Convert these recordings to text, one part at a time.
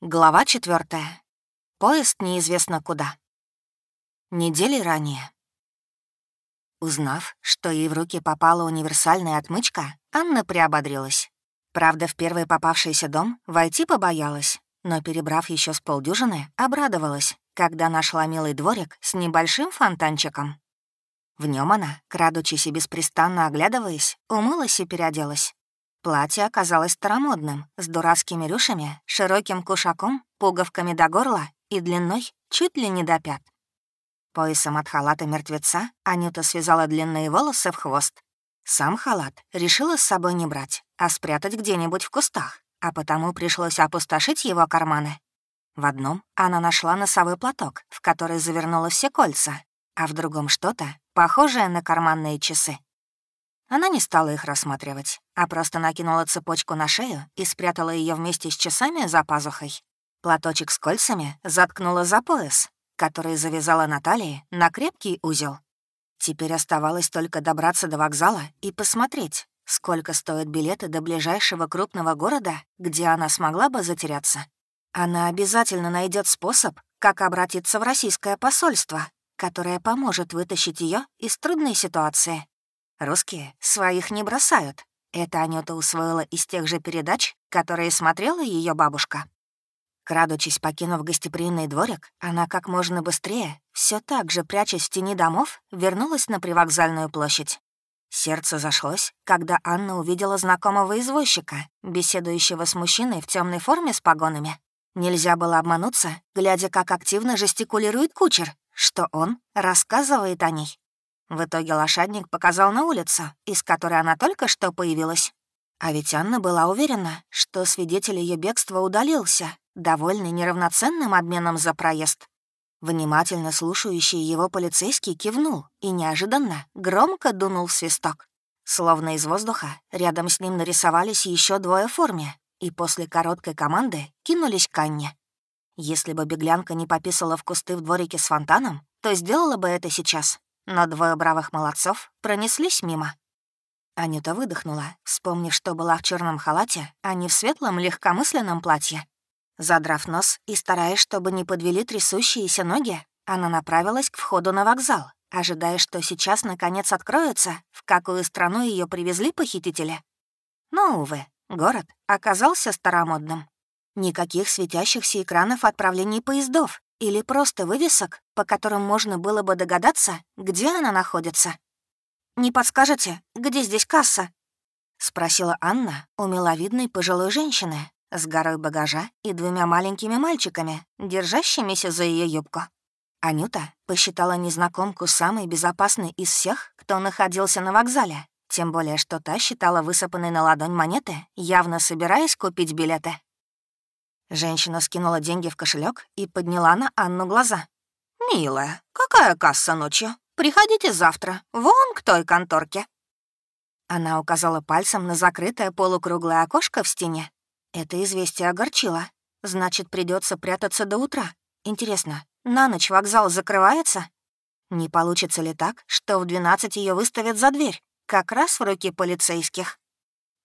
Глава четвертая. Поезд неизвестно куда. Недели ранее. Узнав, что ей в руки попала универсальная отмычка, Анна приободрилась. Правда, в первый попавшийся дом войти побоялась, но, перебрав еще с полдюжины, обрадовалась, когда нашла милый дворик с небольшим фонтанчиком. В нем она, крадучись и беспрестанно оглядываясь, умылась и переоделась. Платье оказалось старомодным, с дурацкими рюшами, широким кушаком, пуговками до горла и длиной чуть ли не до пят. Поясом от халата мертвеца Анюта связала длинные волосы в хвост. Сам халат решила с собой не брать, а спрятать где-нибудь в кустах, а потому пришлось опустошить его карманы. В одном она нашла носовой платок, в который завернула все кольца, а в другом что-то, похожее на карманные часы. Она не стала их рассматривать, а просто накинула цепочку на шею и спрятала ее вместе с часами за пазухой. Платочек с кольцами заткнула за пояс, который завязала на талии на крепкий узел. Теперь оставалось только добраться до вокзала и посмотреть, сколько стоят билеты до ближайшего крупного города, где она смогла бы затеряться. Она обязательно найдет способ, как обратиться в российское посольство, которое поможет вытащить ее из трудной ситуации. Русские своих не бросают. Это Анюта усвоила из тех же передач, которые смотрела ее бабушка. Крадучись, покинув гостеприимный дворик, она как можно быстрее, все так же прячась в тени домов, вернулась на привокзальную площадь. Сердце зашлось, когда Анна увидела знакомого извозчика, беседующего с мужчиной в темной форме с погонами. Нельзя было обмануться, глядя, как активно жестикулирует кучер, что он рассказывает о ней. В итоге лошадник показал на улицу, из которой она только что появилась. А ведь Анна была уверена, что свидетель ее бегства удалился, довольный неравноценным обменом за проезд. Внимательно слушающий его полицейский кивнул и неожиданно громко дунул в свисток. Словно из воздуха рядом с ним нарисовались еще двое в форме и после короткой команды кинулись к Анне. Если бы беглянка не пописала в кусты в дворике с фонтаном, то сделала бы это сейчас, но двое бравых молодцов пронеслись мимо. Анюта выдохнула, вспомнив, что была в черном халате, а не в светлом легкомысленном платье. Задрав нос и стараясь, чтобы не подвели трясущиеся ноги, она направилась к входу на вокзал, ожидая, что сейчас наконец откроется, в какую страну ее привезли похитители. Но, увы, город оказался старомодным. Никаких светящихся экранов отправлений поездов, или просто вывесок, по которым можно было бы догадаться, где она находится. «Не подскажете, где здесь касса?» — спросила Анна у миловидной пожилой женщины с горой багажа и двумя маленькими мальчиками, держащимися за ее юбку. Анюта посчитала незнакомку самой безопасной из всех, кто находился на вокзале, тем более что та считала высыпанной на ладонь монеты, явно собираясь купить билеты. Женщина скинула деньги в кошелек и подняла на Анну глаза. «Милая, какая касса ночью? Приходите завтра, вон к той конторке». Она указала пальцем на закрытое полукруглое окошко в стене. Это известие огорчило. Значит, придется прятаться до утра. Интересно, на ночь вокзал закрывается? Не получится ли так, что в 12 ее выставят за дверь, как раз в руки полицейских?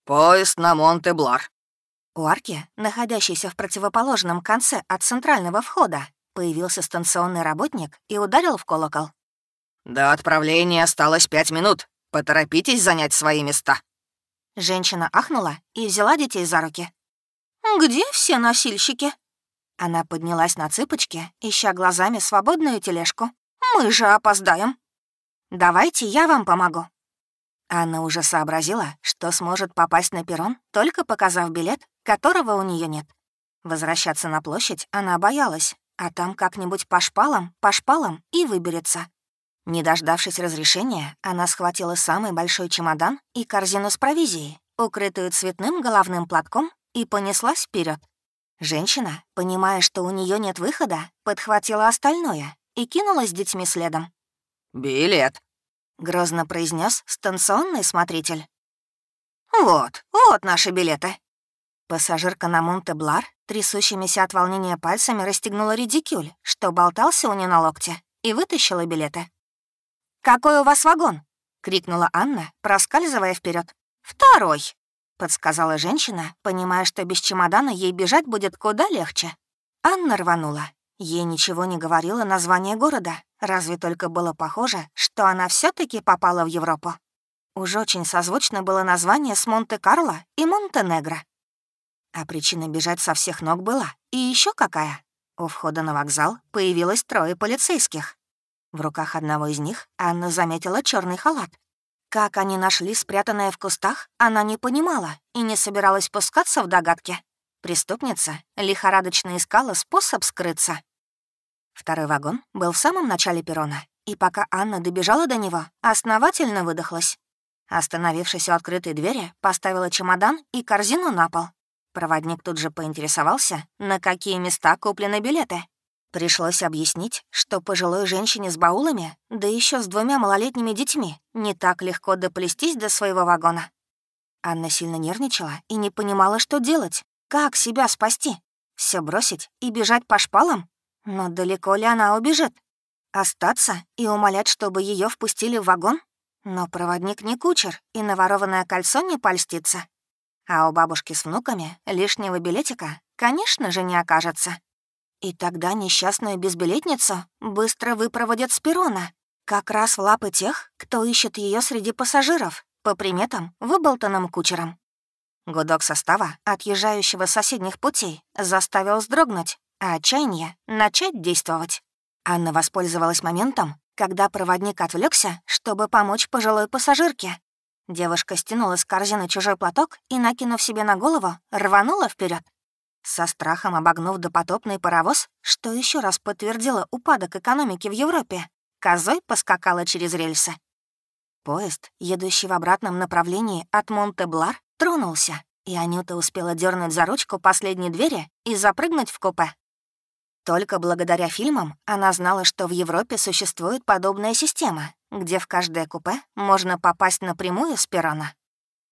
«Поезд на Монте-Блар», у арки, находящейся в противоположном конце от центрального входа, появился станционный работник и ударил в колокол. «До отправления осталось пять минут. Поторопитесь занять свои места». Женщина ахнула и взяла детей за руки. «Где все носильщики?» Она поднялась на цыпочки, ища глазами свободную тележку. «Мы же опоздаем». «Давайте я вам помогу», Анна уже сообразила, что сможет попасть на перрон, только показав билет, которого у нее нет. Возвращаться на площадь она боялась, а там как-нибудь по шпалам, по шпалам и выберется. Не дождавшись разрешения, она схватила самый большой чемодан и корзину с провизией, укрытую цветным головным платком, и понеслась вперед. Женщина, понимая, что у нее нет выхода, подхватила остальное и кинулась с детьми следом. «Билет», — грозно произнес станционный смотритель. «Вот, вот наши билеты». Пассажирка на Монте-Блар трясущимися от волнения пальцами расстегнула редикюль, что болтался у нее на локте, и вытащила билеты. «Какой у вас вагон?» — крикнула Анна, проскальзывая вперед. «Второй», — подсказала женщина, понимая, что без чемодана ей бежать будет куда легче. Анна рванула. Ей ничего не говорило название города, разве только было похоже, что она все таки попала в Европу. Уж очень созвучно было название с Монте-Карло и Монтенегро. А причина бежать со всех ног была. И еще какая? У входа на вокзал появилось трое полицейских. В руках одного из них Анна заметила черный халат. Как они нашли спрятанное в кустах, она не понимала и не собиралась пускаться в догадки. Преступница лихорадочно искала способ скрыться. Второй вагон был в самом начале перрона, и пока Анна добежала до него, основательно выдохлась. Остановившись у открытой двери, поставила чемодан и корзину на пол. Проводник тут же поинтересовался, на какие места куплены билеты. Пришлось объяснить, что пожилой женщине с баулами, да еще с двумя малолетними детьми, не так легко доплестись до своего вагона. Анна сильно нервничала и не понимала, что делать. Как себя спасти? Все бросить и бежать по шпалам? Но далеко ли она убежит? Остаться и умолять, чтобы ее впустили в вагон? Но проводник не кучер, и наворованное кольцо не польстится. А у бабушки с внуками лишнего билетика, конечно же, не окажется. И тогда несчастную безбилетницу быстро выпроводят с перрона, как раз в лапы тех, кто ищет ее среди пассажиров, по приметам, выболтанным кучером. Гудок состава, отъезжающего с соседних путей, заставил вздрогнуть, а отчаяние — начать действовать. Анна воспользовалась моментом, когда проводник отвлекся, чтобы помочь пожилой пассажирке. Девушка стянула с корзины чужой платок и, накинув себе на голову, рванула вперед. Со страхом обогнув допотопный паровоз, что еще раз подтвердило упадок экономики в Европе, козой поскакала через рельсы. Поезд, едущий в обратном направлении от Монте-Блар, тронулся, и Анюта успела дернуть за ручку последней двери и запрыгнуть в купе. Только благодаря фильмам она знала, что в Европе существует подобная система, где в каждое купе можно попасть напрямую с перрона.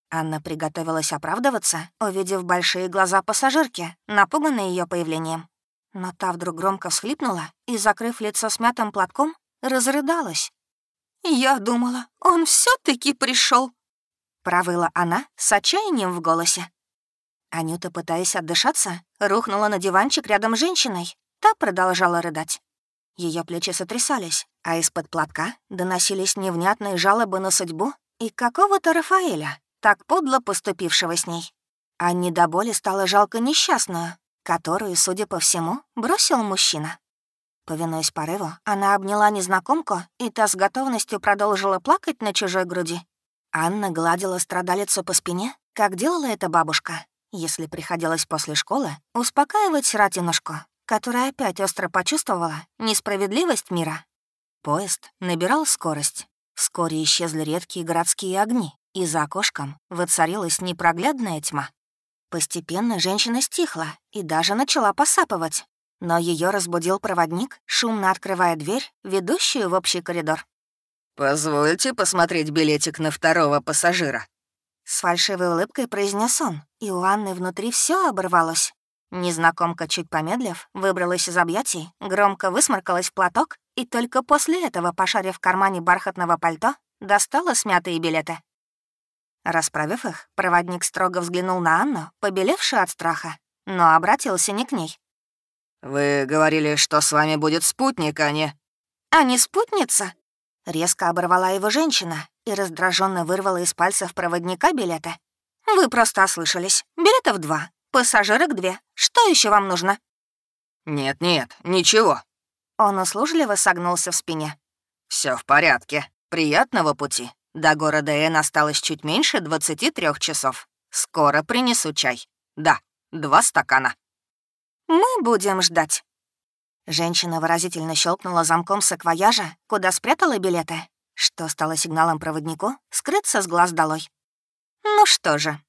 Анна приготовилась оправдываться, увидев большие глаза пассажирки, напуганные ее появлением. Но та вдруг громко всхлипнула и, закрыв лицо смятым платком, разрыдалась. «Я думала, он все таки пришел, провыла она с отчаянием в голосе. Анюта, пытаясь отдышаться, рухнула на диванчик рядом с женщиной. Та продолжала рыдать. Ее плечи сотрясались, а из-под платка доносились невнятные жалобы на судьбу и какого-то Рафаэля, так подло поступившего с ней. А не до боли стало жалко несчастную, которую, судя по всему, бросил мужчина. Повинуясь порыву, она обняла незнакомку, и та с готовностью продолжила плакать на чужой груди. Анна гладила страдалицу по спине, как делала эта бабушка, если приходилось после школы успокаивать сиротинушку, которая опять остро почувствовала несправедливость мира. Поезд набирал скорость. Вскоре исчезли редкие городские огни, и за окошком воцарилась непроглядная тьма. Постепенно женщина стихла и даже начала посапывать, но ее разбудил проводник, шумно открывая дверь, ведущую в общий коридор. «Позвольте посмотреть билетик на второго пассажира», с фальшивой улыбкой произнес он, и у Анны внутри все оборвалось. Незнакомка, чуть помедлив, выбралась из объятий, громко высморкалась в платок и только после этого, пошарив в кармане бархатного пальто, достала смятые билеты. Расправив их, проводник строго взглянул на Анну, побелевшую от страха, но обратился не к ней. «Вы говорили, что с вами будет спутник, а не...» «А не спутница?» Резко оборвала его женщина и раздраженно вырвала из пальцев проводника билеты. «Вы просто ослышались. Билетов два, пассажирок две. Что еще вам нужно?» «Нет-нет, ничего». Он услужливо согнулся в спине. Все в порядке. Приятного пути». До города Эн осталось чуть меньше 23 часов. Скоро принесу чай. Да, два стакана. Мы будем ждать. Женщина выразительно щелкнула замком саквояжа, куда спрятала билеты, что стало сигналом проводнику скрыться с глаз долой. Ну что же.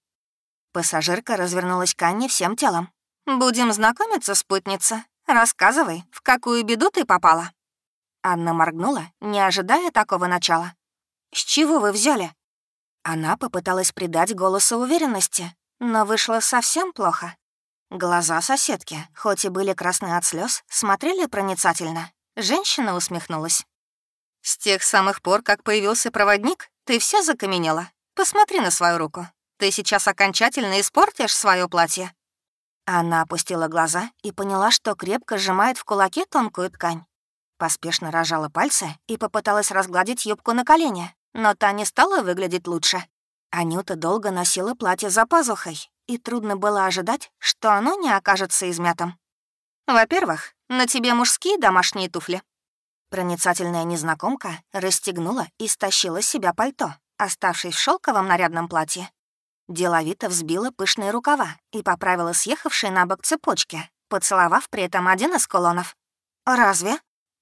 Пассажирка развернулась к Анне всем телом. «Будем знакомиться, спутница. Рассказывай, в какую беду ты попала?» Анна моргнула, не ожидая такого начала. «С чего вы взяли?» Она попыталась придать голосу уверенности, но вышло совсем плохо. Глаза соседки, хоть и были красны от слез, смотрели проницательно. Женщина усмехнулась. «С тех самых пор, как появился проводник, ты вся закаменела. Посмотри на свою руку. Ты сейчас окончательно испортишь свое платье». Она опустила глаза и поняла, что крепко сжимает в кулаке тонкую ткань. Поспешно рожала пальцы и попыталась разгладить юбку на колени, но та не стала выглядеть лучше. Анюта долго носила платье за пазухой, и трудно было ожидать, что оно не окажется измятым. «Во-первых, на тебе мужские домашние туфли». Проницательная незнакомка расстегнула и стащила с себя пальто, оставшись в шелковом нарядном платье. Деловито взбила пышные рукава и поправила съехавшие на бок цепочки, поцеловав при этом один из кулонов. «Разве?»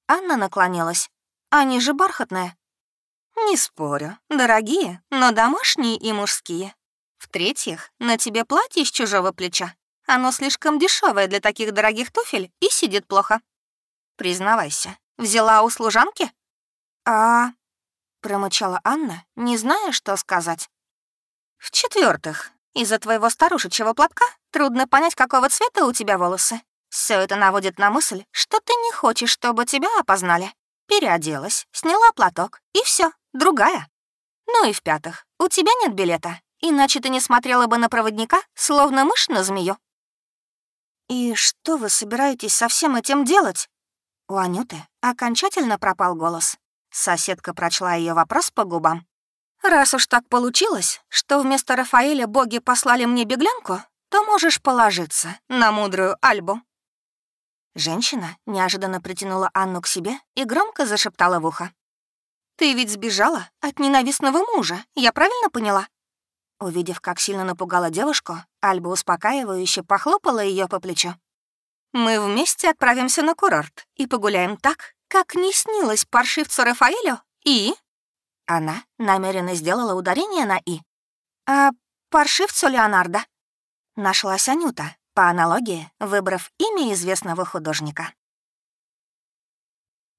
Анна наклонилась. «Они же бархатные». «Не спорю. Дорогие, но домашние и мужские. В-третьих, на тебе платье с чужого плеча. Оно слишком дешевое для таких дорогих туфель и сидит плохо. Признавайся, взяла у служанки? А... Промычала Анна, не зная, что сказать. В-четвертых, из-за твоего старушечьего платка трудно понять, какого цвета у тебя волосы. Все это наводит на мысль, что ты не хочешь, чтобы тебя опознали. Переоделась, сняла платок, и все, другая. Ну и в-пятых, у тебя нет билета, иначе ты не смотрела бы на проводника, словно мышь на змею. «И что вы собираетесь со всем этим делать?» У Анюты окончательно пропал голос. Соседка прочла ее вопрос по губам. «Раз уж так получилось, что вместо Рафаэля боги послали мне беглянку, то можешь положиться на мудрую Альбу». Женщина неожиданно притянула Анну к себе и громко зашептала в ухо. «Ты ведь сбежала от ненавистного мужа, я правильно поняла?» Увидев, как сильно напугала девушку, Альба успокаивающе похлопала ее по плечу. «Мы вместе отправимся на курорт и погуляем так, как не снилось паршивцу Рафаэлю и...» Она намеренно сделала ударение на «и». «А паршивцу Леонардо?» Нашлась Анюта, по аналогии, выбрав имя известного художника.